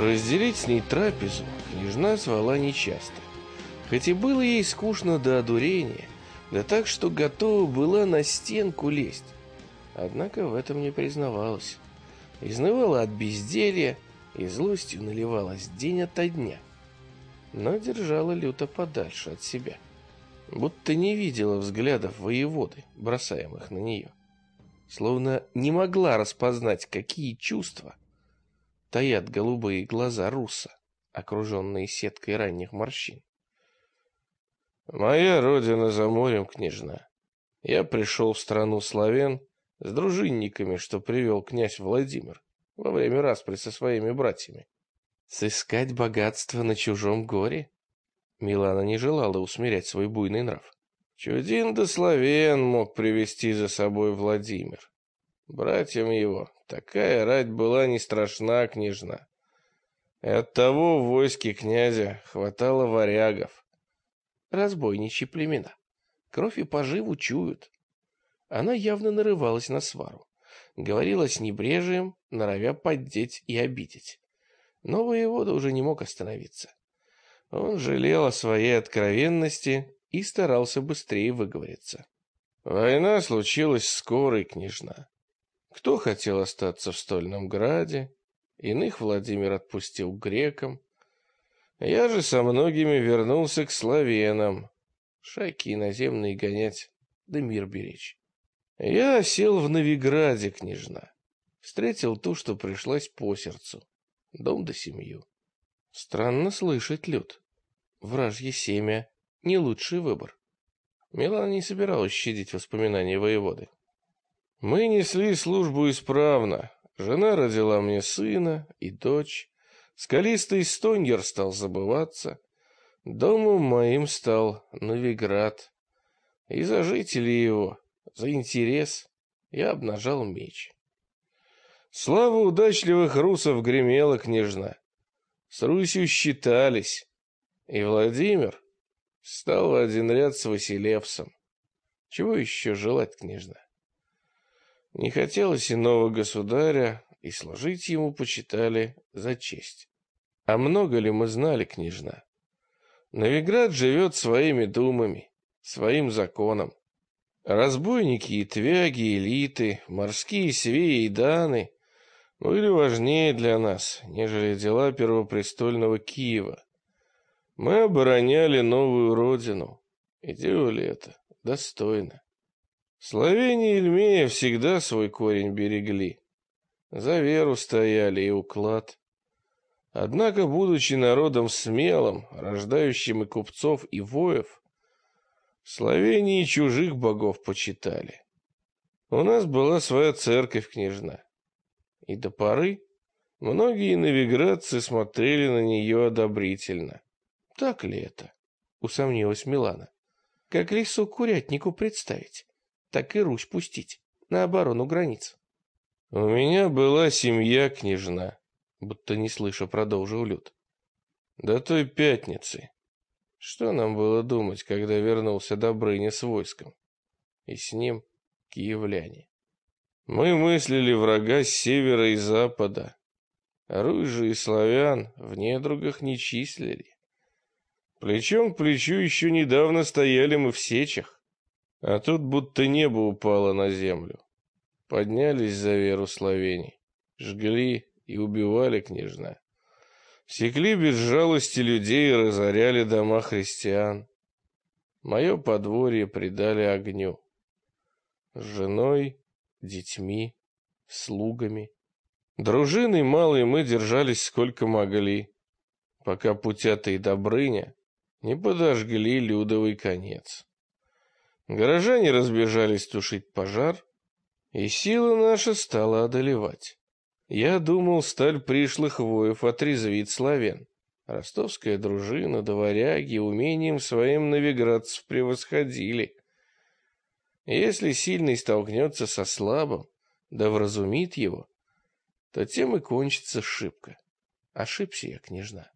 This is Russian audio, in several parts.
Разделить с ней трапезу княжна звала нечасто. Хоть и было ей скучно до одурения, да так, что готова была на стенку лезть. Однако в этом не признавалась. Изнывала от безделья и злостью наливалась день ото дня. Но держала люто подальше от себя. Будто не видела взглядов воеводы, бросаемых на нее. Словно не могла распознать, какие чувства таят голубые глаза Руса, окруженные сеткой ранних морщин. «Моя родина за морем, княжна. Я пришел в страну славян с дружинниками, что привел князь Владимир во время распри со своими братьями. Сыскать богатство на чужом горе?» Милана не желала усмирять свой буйный нрав. Чудин да Славен мог привести за собой Владимир. Братьям его такая рать была не страшна, княжна. И оттого в войске князя хватало варягов. Разбойничьи племена. Кровь и поживу чуют. Она явно нарывалась на свару. Говорила с небрежием, норовя поддеть и обидеть. Но воевода уже не мог остановиться. Он жалел о своей откровенности и старался быстрее выговориться. Война случилась скорой, княжна. Кто хотел остаться в Стольном Граде, иных Владимир отпустил грекам. Я же со многими вернулся к славянам, шайки иноземные гонять, да мир беречь. Я сел в Новиграде, княжна. Встретил ту, что пришлась по сердцу. Дом да семью. Странно слышать, Люд. Вражье семя — не лучший выбор. Милана не собиралась щадить воспоминания воеводы. Мы несли службу исправно. Жена родила мне сына и дочь. Скалистый Стоньер стал забываться. Домом моим стал Новиград. И за жителей его, за интерес, я обнажал меч. Слава удачливых русов гремела княжна. С Русью считались. И Владимир стал в один ряд с Василевсом. Чего еще желать, княжна? Не хотелось иного государя, и служить ему почитали за честь. А много ли мы знали, княжна? Новиград живет своими думами, своим законом. Разбойники и твяги, элиты, морские свеи и даны были важнее для нас, нежели дела первопрестольного Киева. Мы обороняли новую родину и делали это достойно. Словения и Ильмея всегда свой корень берегли. За веру стояли и уклад. Однако, будучи народом смелым, рождающим и купцов, и воев, Словении чужих богов почитали. У нас была своя церковь княжна. И до поры многие новиградцы смотрели на нее одобрительно. Так ли это? Усомнилась Милана. Как лису курятнику представить? Так и Русь пустить на оборону границ. У меня была семья, княжна, будто не слыша, продолжил Люд. До той пятницы. Что нам было думать, когда вернулся Добрыня с войском? И с ним киевляне. Мы мыслили врага с севера и запада. Оружие и славян в недругах не числили. Плечом к плечу еще недавно стояли мы в сечах. А тут будто небо упало на землю. Поднялись за веру словений, жгли и убивали княжна. Секли без жалости людей и разоряли дома христиан. Мое подворье предали огню. С женой, детьми, слугами. Дружиной малой мы держались сколько могли, пока путятый Добрыня не подожгли Людовый конец. Горожане разбежались тушить пожар, и сила наша стала одолевать. Я думал, сталь пришлых воев отрезвит славян. Ростовская дружина, да варяги умением своим новиградцев превосходили. Если сильный столкнется со слабым, да вразумит его, то тем и кончится шибко. Ошибся я, княжна.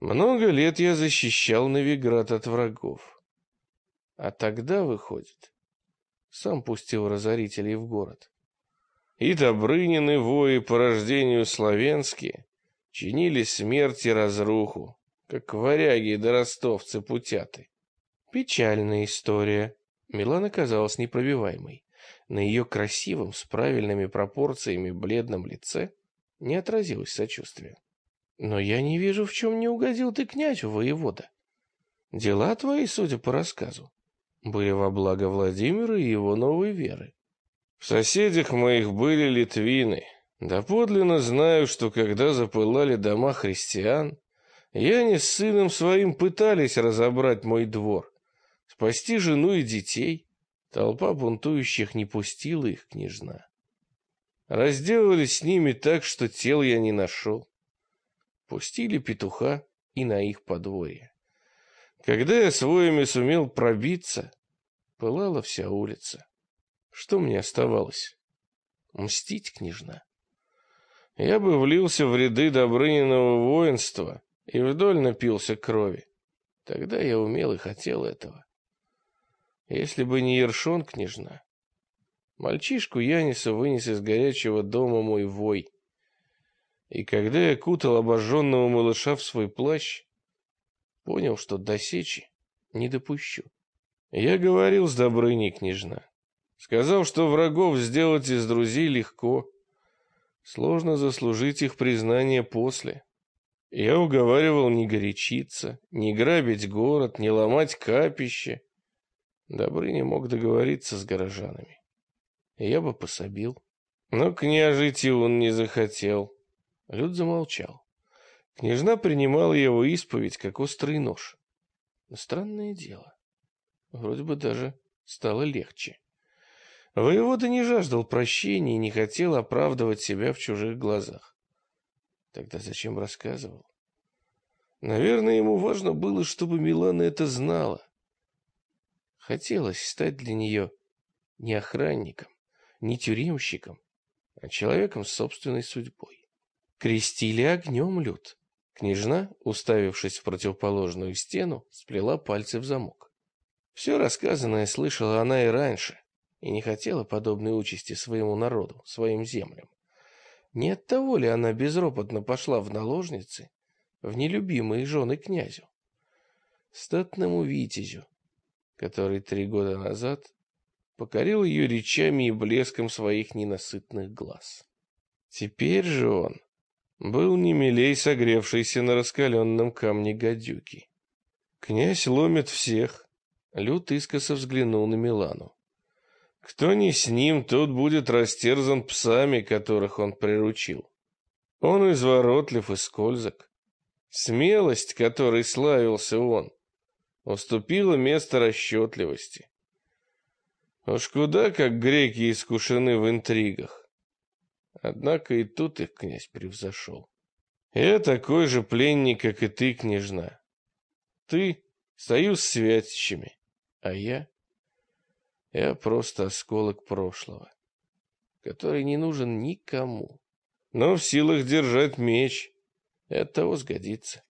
Много лет я защищал Новиград от врагов. А тогда, выходит, сам пустил разорителей в город. И Добрынины вои по рождению славянские, чинили смерть и разруху, как варяги да ростовцы-путяты. Печальная история. Милана казалась непробиваемой. На ее красивом, с правильными пропорциями бледном лице не отразилось сочувствие. Но я не вижу, в чем не угодил ты князю, воевода. Дела твои, судя по рассказу, были во благо Владимира и его новой веры. В соседях моих были литвины. Да подлинно знаю, что когда запылали дома христиан, я не с сыном своим пытались разобрать мой двор, спасти жену и детей. Толпа бунтующих не пустила их, княжна. Разделались с ними так, что тел я не нашел. Пустили петуха и на их подворье. Когда я своими сумел пробиться, пылала вся улица. Что мне оставалось? Мстить, княжна. Я бы влился в ряды Добрыниного воинства и вдоль напился крови. Тогда я умел и хотел этого. Если бы не Ершон, княжна. Мальчишку Яниса вынес из горячего дома мой вой. И когда я кутал обожженного малыша в свой плащ, понял, что до сечи не допущу. Я говорил с Добрыней, княжна. Сказал, что врагов сделать из друзей легко. Сложно заслужить их признание после. Я уговаривал не горячиться, не грабить город, не ломать капище. Добрыня мог договориться с горожанами. Я бы пособил. Но княжить он не захотел. Люд замолчал. Княжна принимала его исповедь, как острый нож. Но странное дело. Вроде бы даже стало легче. Воевода не жаждал прощения и не хотел оправдывать себя в чужих глазах. Тогда зачем рассказывал? Наверное, ему важно было, чтобы Милана это знала. Хотелось стать для нее не охранником, не тюремщиком, а человеком с собственной судьбой. Крестили огнем люд. Княжна, уставившись в противоположную стену, сплела пальцы в замок. Все рассказанное слышала она и раньше, и не хотела подобной участи своему народу, своим землям. Не от того ли она безропотно пошла в наложницы, в нелюбимые жены князю? Статному витязю, который три года назад покорил ее речами и блеском своих ненасытных глаз. Теперь же он был не милей согревшийся на раскаленном камне гадюки. Князь ломит всех. Лют искоса взглянул на Милану. Кто не с ним, тот будет растерзан псами, которых он приручил. Он изворотлив и скользок. Смелость, которой славился он, уступила место расчетливости. Уж куда как греки искушены в интригах. Однако и тут их князь превзошел. Я такой же пленник, как и ты, княжна. Ты — союз с святищами, а я... Я просто осколок прошлого, который не нужен никому, но в силах держать меч. Это того сгодится.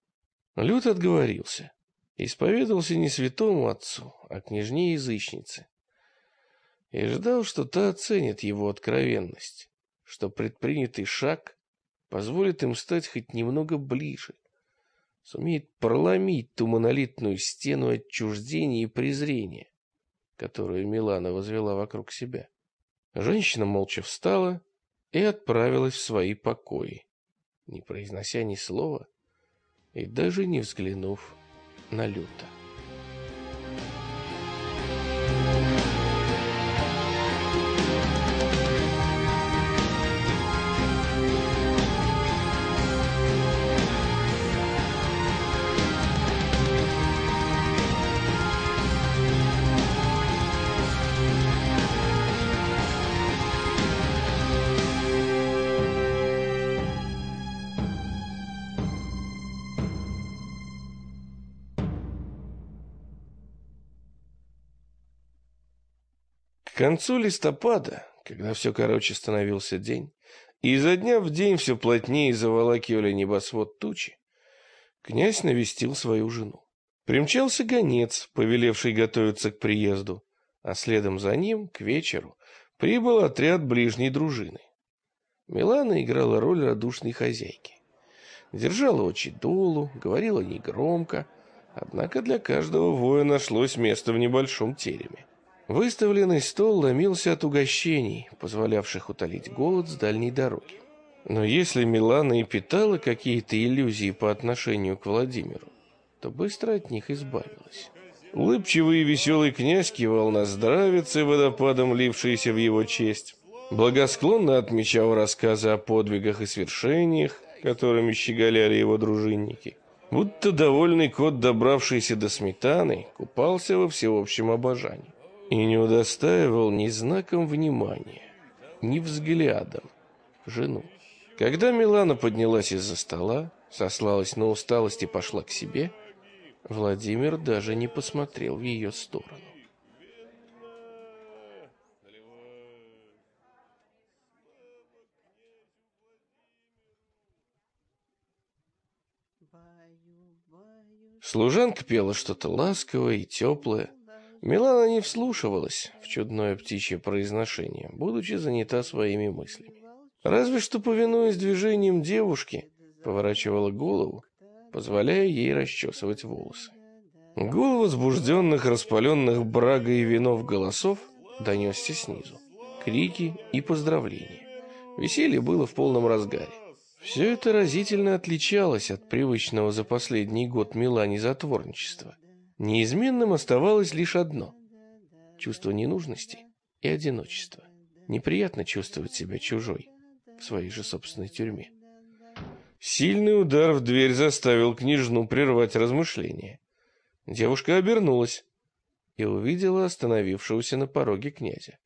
Лют отговорился. Исповедовался не святому отцу, а княжне-язычнице. И ждал, что та оценит его откровенность, что предпринятый шаг позволит им стать хоть немного ближе, сумеет проломить ту монолитную стену отчуждения и презрения, которую Милана возвела вокруг себя. Женщина молча встала и отправилась в свои покои, не произнося ни слова и даже не взглянув на люто. концу листопада, когда все короче становился день, и изо дня в день все плотнее заволакивали небосвод тучи, князь навестил свою жену. Примчался гонец, повелевший готовиться к приезду, а следом за ним, к вечеру, прибыл отряд ближней дружины. Милана играла роль радушной хозяйки. Держала очи долу, говорила негромко, однако для каждого воя нашлось место в небольшом тереме. Выставленный стол ломился от угощений, позволявших утолить голод с дальней дороги. Но если Милана и питала какие-то иллюзии по отношению к Владимиру, то быстро от них избавилась. Улыбчивый и веселый князь кивал на здравице, водопадом лившиеся в его честь. Благосклонно отмечал рассказы о подвигах и свершениях, которыми щеголяли его дружинники. Будто довольный кот, добравшийся до сметаны, купался во всеобщем обожании. И не удостаивал ни знаком внимания, ни взглядом жену. Когда Милана поднялась из-за стола, сослалась на усталость и пошла к себе – Владимир даже не посмотрел в ее сторону. Служанка пела что-то ласковое и теплое. Милана не вслушивалась в чудное птичье произношение, будучи занята своими мыслями. Разве что, повинуясь движением девушки, поворачивала голову позволяя ей расчесывать волосы. Гул возбужденных, распаленных брагой и винов голосов донесся снизу. Крики и поздравления. Веселье было в полном разгаре. Все это разительно отличалось от привычного за последний год Милани затворничества. Неизменным оставалось лишь одно – чувство ненужности и одиночества. Неприятно чувствовать себя чужой в своей же собственной тюрьме. Сильный удар в дверь заставил княжну прервать размышления. Девушка обернулась и увидела остановившегося на пороге князя.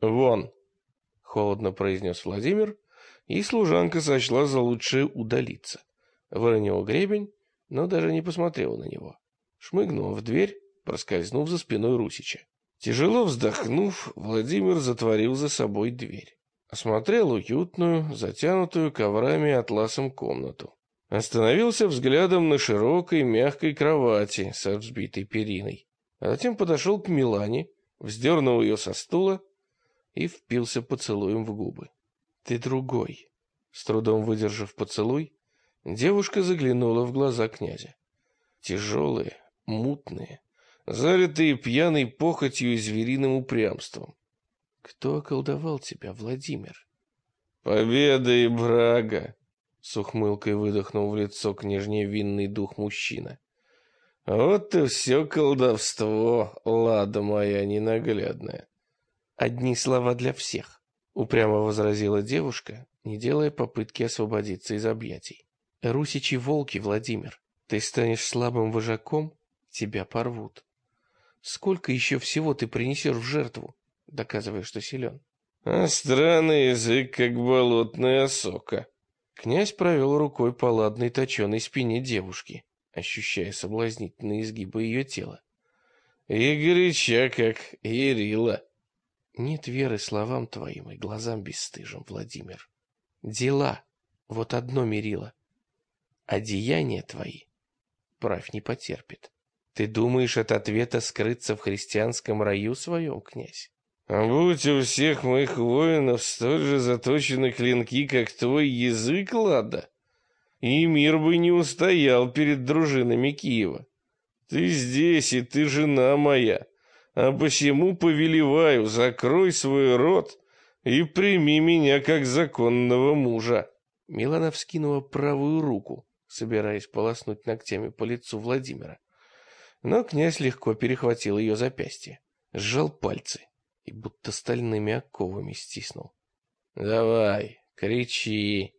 «Вон!» — холодно произнес Владимир, и служанка сочла за лучшее удалиться. Выронила гребень, но даже не посмотрела на него. Шмыгнула в дверь, проскользнув за спиной Русича. Тяжело вздохнув, Владимир затворил за собой дверь. Осмотрел уютную, затянутую коврами и атласом комнату. Остановился взглядом на широкой, мягкой кровати со взбитой периной. А затем подошел к Милане, вздернул ее со стула и впился поцелуем в губы. «Ты другой». С трудом выдержав поцелуй, девушка заглянула в глаза князя. Тяжелые, мутные, залитые пьяной похотью и звериным упрямством. Кто околдовал тебя, Владимир? Победа и брага, с ухмылкой выдохнул в лицо княжне винный дух мужчина. Вот и все колдовство, лада моя ненаглядная. Одни слова для всех, упрямо возразила девушка, не делая попытки освободиться из объятий. Русичи волки, Владимир. Ты станешь слабым вожаком, тебя порвут. Сколько еще всего ты принесешь в жертву? доказывая, что силен. А странный язык, как болотная сока. Князь провел рукой по ладной точеной спине девушки, ощущая соблазнительные изгибы ее тела. И горяча, как Ирила. Нет веры словам твоим и глазам бесстыжим, Владимир. Дела — вот одно мерило. А деяния твои правь не потерпит. Ты думаешь от ответа скрыться в христианском раю своем, князь? А будь у всех моих воинов столь же заточены клинки, как твой язык, Лада, и мир бы не устоял перед дружинами Киева. Ты здесь, и ты жена моя, а посему повелеваю, закрой свой рот и прими меня как законного мужа. Милана вскинула правую руку, собираясь полоснуть ногтями по лицу Владимира. Но князь легко перехватил ее запястье, сжал пальцы и будто стальными оковами стиснул. «Давай, кричи!»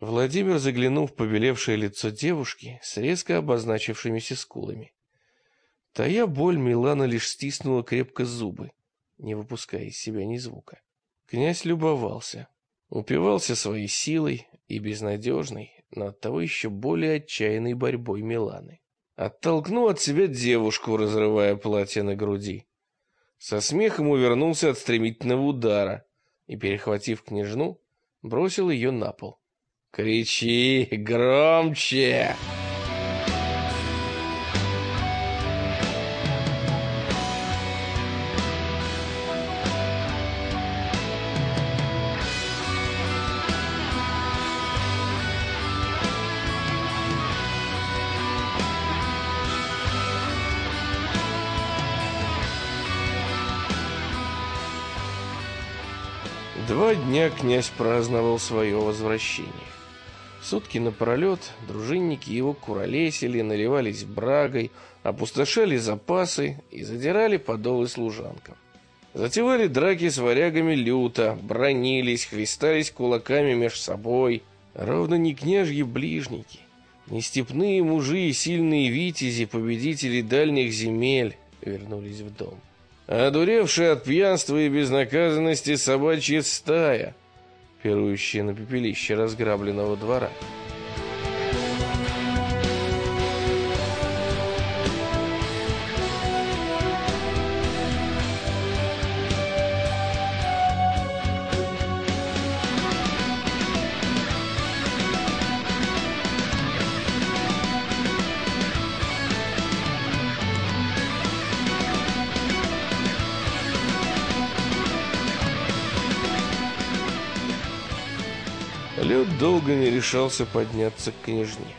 Владимир заглянул в побелевшее лицо девушки с резко обозначившимися скулами. Тая боль Милана лишь стиснула крепко зубы, не выпуская из себя ни звука. Князь любовался, упивался своей силой и безнадежной, но оттого еще более отчаянной борьбой Миланы. Оттолкнул от себя девушку, разрывая платье на груди. Со смехом увернулся от стремительного удара и, перехватив княжну, бросил ее на пол. «Кричи громче!» Два дня князь праздновал свое возвращение. Сутки напролет дружинники его куролесили, наливались брагой, опустошали запасы и задирали подолы служанкам. Затевали драки с варягами люто, бронились, хвистались кулаками меж собой. Ровно не княжьи ближники, не степные мужи и сильные витязи, победители дальних земель, вернулись в дом. Одуревшая от пьянства и безнаказанности собачья стая, пирующая на пепелище разграбленного двора. Решался подняться к княжне.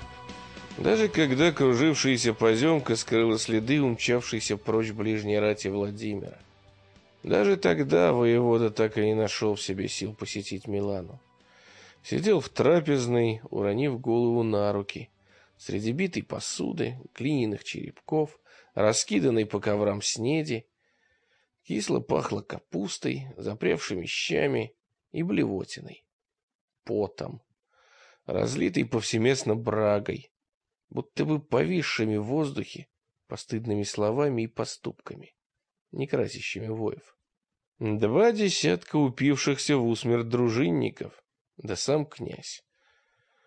Даже когда кружившаяся поземка скрыла следы умчавшейся прочь ближней рати Владимира. Даже тогда воевода так и не нашел в себе сил посетить Милану. Сидел в трапезной, уронив голову на руки, среди битой посуды, глиняных черепков, раскиданной по коврам снеди. Кисло пахло капустой, запревшими щами и блевотиной потом, разлитый повсеместно брагой, будто бы повисшими в воздухе постыдными словами и поступками, не красящими воев. Два десятка упившихся в усмерть дружинников, да сам князь.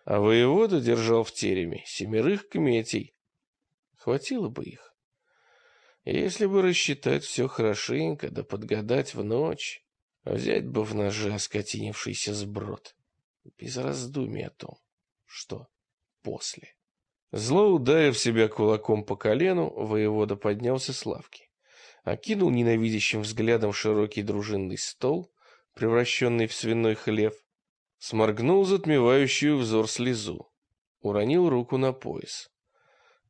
А воевода держал в тереме семерых кметей. Хватило бы их. Если бы рассчитать все хорошенько, да подгадать в ночь, взять бы в ноже оскотинившийся сброд без раздумий о том, что после. Зло ударив себя кулаком по колену, воевода поднялся с лавки, окинул ненавидящим взглядом широкий дружинный стол, превращенный в свиной хлев, сморгнул затмевающую взор слезу, уронил руку на пояс.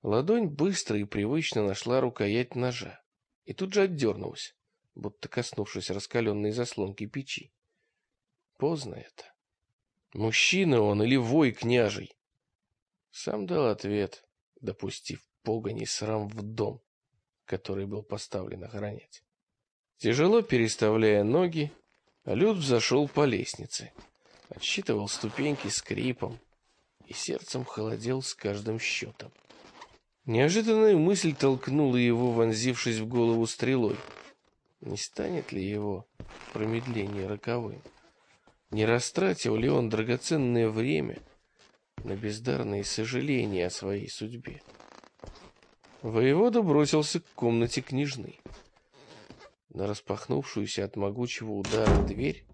Ладонь быстро и привычно нашла рукоять ножа и тут же отдернулась, будто коснувшись раскаленной заслонки печи. Поздно это. Мужчина он или вой княжий? Сам дал ответ, допустив погони срам в дом, который был поставлен охранять. Тяжело переставляя ноги, Люд взошел по лестнице, отсчитывал ступеньки скрипом и сердцем холодел с каждым счетом. Неожиданная мысль толкнула его, вонзившись в голову стрелой. Не станет ли его промедление роковым? Не растратил ли он драгоценное время на бездарные сожаления о своей судьбе? Воевода бросился к комнате княжны. На распахнувшуюся от могучего удара дверь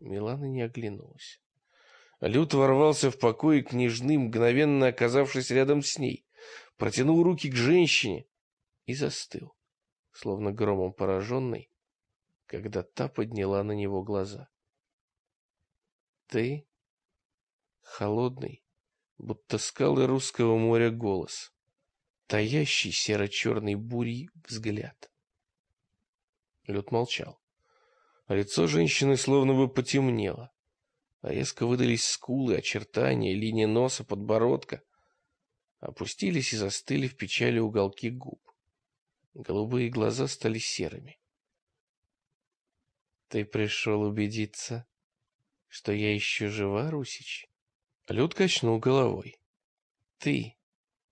Милана не оглянулась. Люд ворвался в покой княжны, мгновенно оказавшись рядом с ней, протянул руки к женщине и застыл, словно громом пораженный, когда та подняла на него глаза. Ты холодный, будто скалы русского моря голос, таящий серо-черной бурей взгляд. Лед молчал. Лицо женщины словно бы потемнело. а Резко выдались скулы, очертания, линия носа, подбородка. Опустились и застыли в печали уголки губ. Голубые глаза стали серыми. Ты пришел убедиться, что я еще жива, Русич? Люд качнул головой. Ты,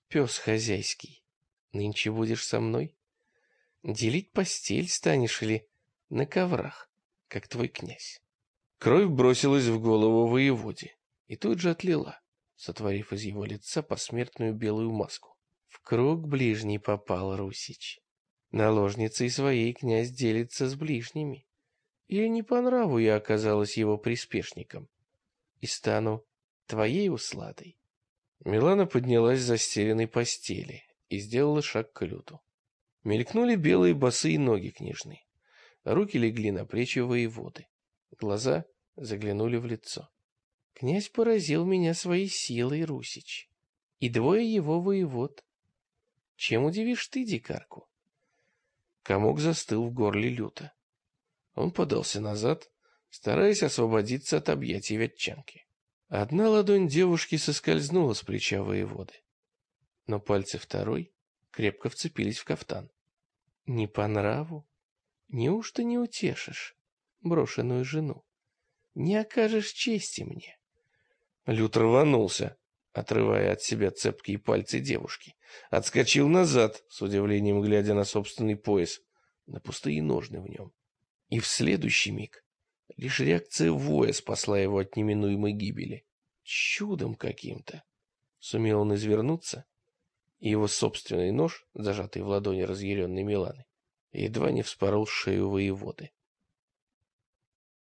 пес хозяйский, нынче будешь со мной? Делить постель станешь или на коврах, как твой князь? Кровь бросилась в голову воеводе и тут же отлила, сотворив из его лица посмертную белую маску. В круг ближний попал Русич. Наложницей своей князь делится с ближними. Или не по нраву я оказалась его приспешником и стану твоей усладой. Милана поднялась с застеленной постели и сделала шаг к люту. Мелькнули белые босые ноги княжны. Руки легли на плечи воеводы. Глаза заглянули в лицо. Князь поразил меня своей силой, Русич. И двое его воевод. Чем удивишь ты, дикарку? Комок застыл в горле люта. Он подался назад, стараясь освободиться от объятий ветчанки. Одна ладонь девушки соскользнула с плеча воеводы, но пальцы второй крепко вцепились в кафтан. Не по нраву? Неужто не утешишь брошенную жену? Не окажешь чести мне? Лют рванулся, отрывая от себя цепкие пальцы девушки. Отскочил назад, с удивлением глядя на собственный пояс, на пустые ножны в нем. И в следующий миг лишь реакция воя спасла его от неминуемой гибели. Чудом каким-то. Сумел он извернуться, и его собственный нож, зажатый в ладони разъяренной Миланы, едва не вспорол шею воеводы.